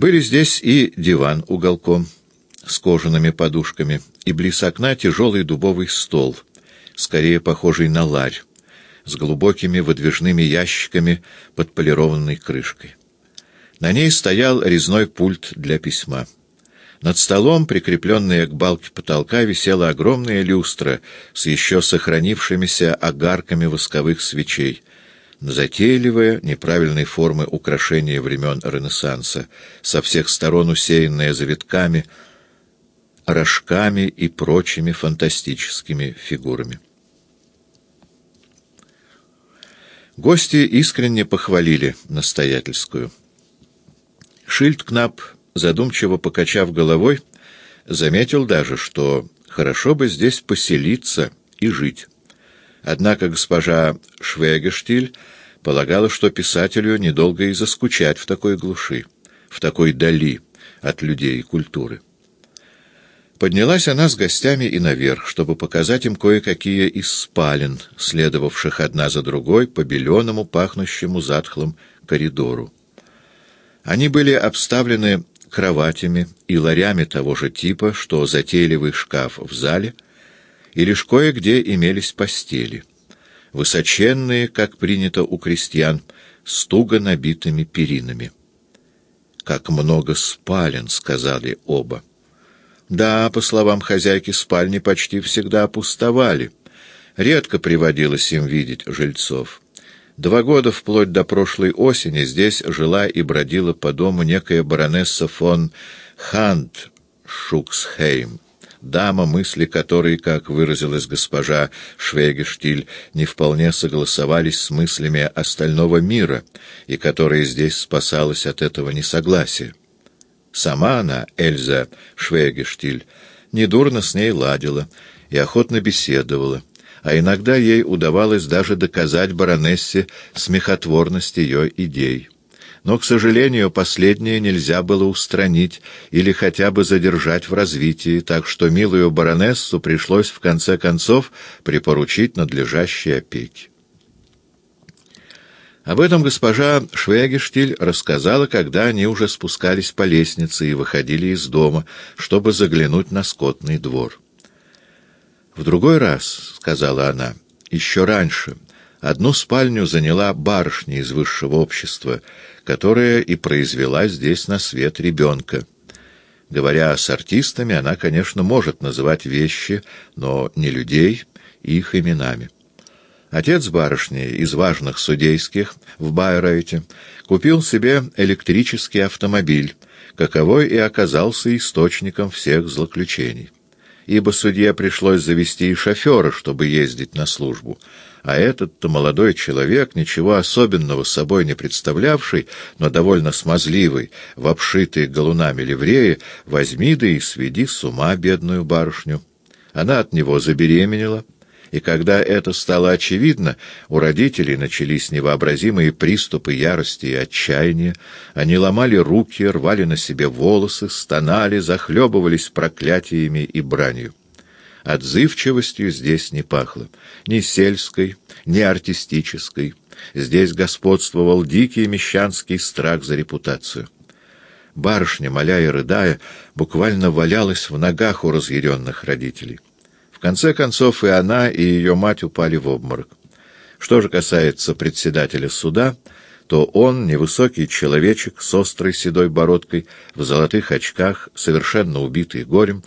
Были здесь и диван уголком с кожаными подушками, и близ окна тяжелый дубовый стол, скорее похожий на ларь, с глубокими выдвижными ящиками под полированной крышкой. На ней стоял резной пульт для письма. Над столом, прикрепленная к балке потолка, висела огромная люстра с еще сохранившимися огарками восковых свечей. Затейливое, неправильной формы украшение времен Ренессанса, со всех сторон усеянное завитками, рожками и прочими фантастическими фигурами. Гости искренне похвалили настоятельскую. Шильдкнап, задумчиво покачав головой, заметил даже, что хорошо бы здесь поселиться и жить. Однако госпожа Швегештиль полагала, что писателю недолго и заскучать в такой глуши, в такой дали от людей и культуры. Поднялась она с гостями и наверх, чтобы показать им кое-какие из спален, следовавших одна за другой по беленому, пахнущему затхлым коридору. Они были обставлены кроватями и ларями того же типа, что затейливый шкаф в зале, и лишь кое-где имелись постели, высоченные, как принято у крестьян, с набитыми перинами. «Как много спален!» — сказали оба. Да, по словам хозяйки, спальни почти всегда опустовали. Редко приводилось им видеть жильцов. Два года вплоть до прошлой осени здесь жила и бродила по дому некая баронесса фон Хант Шуксхейм, дама, мысли которой, как выразилась госпожа Швейгештиль, не вполне согласовались с мыслями остального мира, и которая здесь спасалась от этого несогласия. Сама она, Эльза Швейгештиль, недурно с ней ладила и охотно беседовала, а иногда ей удавалось даже доказать баронессе смехотворность ее идей. Но, к сожалению, последнее нельзя было устранить или хотя бы задержать в развитии, так что милую баронессу пришлось в конце концов припоручить надлежащей опеки. Об этом госпожа Швегештиль рассказала, когда они уже спускались по лестнице и выходили из дома, чтобы заглянуть на скотный двор. «В другой раз, — сказала она, — еще раньше, одну спальню заняла барышня из высшего общества, которая и произвела здесь на свет ребенка. Говоря с артистами, она, конечно, может называть вещи, но не людей их именами. Отец барышни из важных судейских в Байройте купил себе электрический автомобиль, каковой и оказался источником всех злоключений ибо судье пришлось завести и шофера, чтобы ездить на службу. А этот-то молодой человек, ничего особенного собой не представлявший, но довольно смазливый, в обшитой галунами ливреи, возьми да и сведи с ума бедную барышню. Она от него забеременела, и когда это стало очевидно, у родителей начались невообразимые приступы ярости и отчаяния. Они ломали руки, рвали на себе волосы, стонали, захлебывались проклятиями и бранью. Отзывчивостью здесь не пахло, ни сельской, ни артистической. Здесь господствовал дикий мещанский страх за репутацию. Барышня, моля и рыдая, буквально валялась в ногах у разъяренных родителей. В конце концов и она, и ее мать упали в обморок. Что же касается председателя суда, то он, невысокий человечек с острой седой бородкой, в золотых очках, совершенно убитый горем,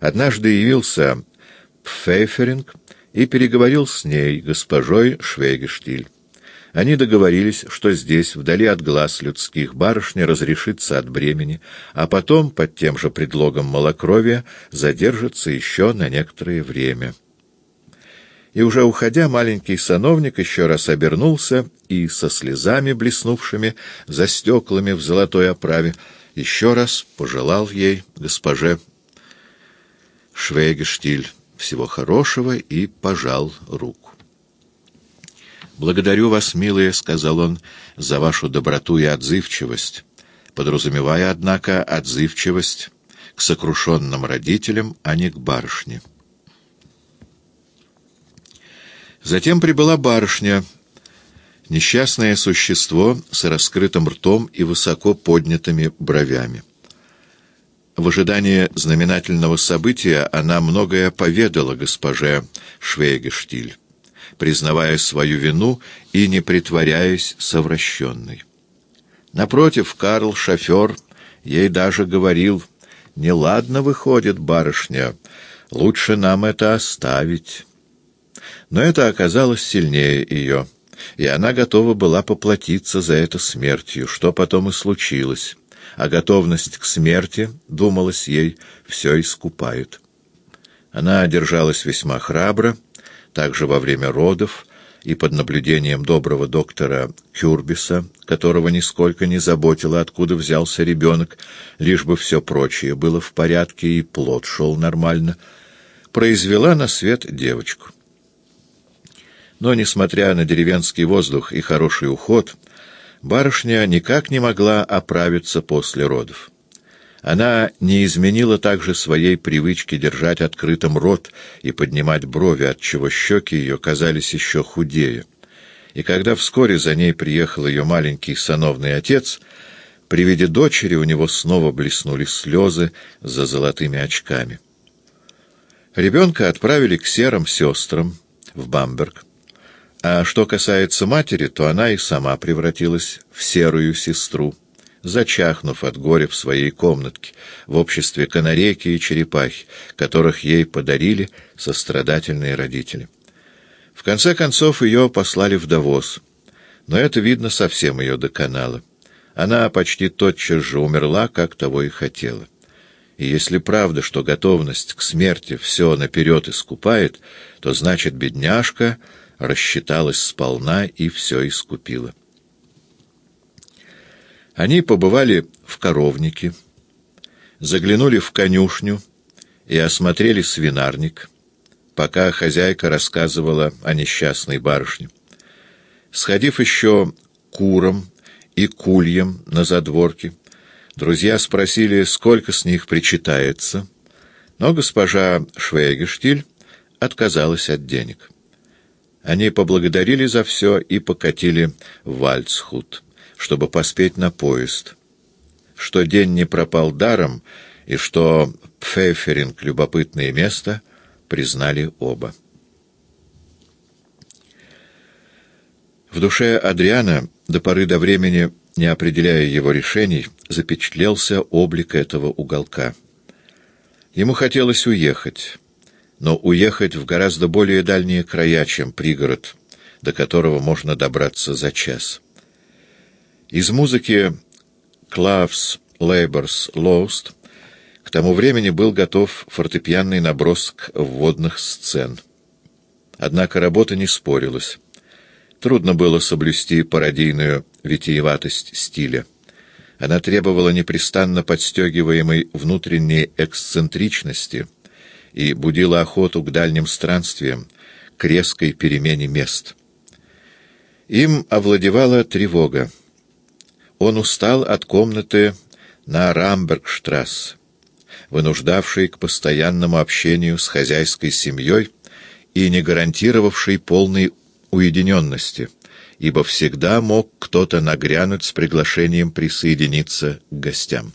однажды явился в Фейферинг и переговорил с ней, госпожой Швейгештиль. Они договорились, что здесь, вдали от глаз людских, барышня разрешится от бремени, а потом, под тем же предлогом малокровия, задержится еще на некоторое время. И уже уходя, маленький сановник еще раз обернулся и со слезами, блеснувшими за стеклами в золотой оправе, еще раз пожелал ей, госпоже Швейгештиль, всего хорошего и пожал руку. «Благодарю вас, милые», — сказал он, — «за вашу доброту и отзывчивость», подразумевая, однако, отзывчивость к сокрушенным родителям, а не к барышне. Затем прибыла барышня, Несчастное существо с раскрытым ртом и высоко поднятыми бровями. В ожидании знаменательного события она многое поведала госпоже Швейгештиль, признавая свою вину и не притворяясь совращенной. Напротив, Карл, шофер, ей даже говорил, «Неладно выходит, барышня, лучше нам это оставить». Но это оказалось сильнее ее и она готова была поплатиться за это смертью, что потом и случилось. А готовность к смерти, думалось ей, все искупает. Она держалась весьма храбро, также во время родов и под наблюдением доброго доктора Кюрбиса, которого нисколько не заботило, откуда взялся ребенок, лишь бы все прочее было в порядке и плод шел нормально, произвела на свет девочку. Но, несмотря на деревенский воздух и хороший уход, барышня никак не могла оправиться после родов. Она не изменила также своей привычки держать открытым рот и поднимать брови, отчего щеки ее казались еще худее. И когда вскоре за ней приехал ее маленький сановный отец, при виде дочери у него снова блеснули слезы за золотыми очками. Ребенка отправили к серым сестрам в Бамберг. А что касается матери, то она и сама превратилась в серую сестру, зачахнув от горя в своей комнатке, в обществе канарейки и черепахи, которых ей подарили сострадательные родители. В конце концов ее послали в Давос, но это, видно, совсем ее доконало. Она почти тотчас же умерла, как того и хотела. И если правда, что готовность к смерти все наперед искупает, то значит, бедняжка рассчиталась сполна и все искупила. Они побывали в коровнике, заглянули в конюшню и осмотрели свинарник, пока хозяйка рассказывала о несчастной барышне. Сходив еще курам и кульям на задворке, друзья спросили, сколько с них причитается, но госпожа Швейгештиль отказалась от денег. Они поблагодарили за все и покатили в Вальцхут, чтобы поспеть на поезд. Что день не пропал даром, и что Пфеферинг — любопытное место, признали оба. В душе Адриана, до поры до времени, не определяя его решений, запечатлелся облик этого уголка. Ему хотелось уехать но уехать в гораздо более дальние края, чем пригород, до которого можно добраться за час. Из музыки «Клавс Лейборс Лоуст» к тому времени был готов фортепианный набросок вводных сцен. Однако работа не спорилась. Трудно было соблюсти пародийную витиеватость стиля. Она требовала непрестанно подстегиваемой внутренней эксцентричности — и будила охоту к дальним странствиям, к резкой перемене мест. Им овладевала тревога. Он устал от комнаты на Рамбергштрасс, вынуждавшей к постоянному общению с хозяйской семьей и не гарантировавшей полной уединенности, ибо всегда мог кто-то нагрянуть с приглашением присоединиться к гостям.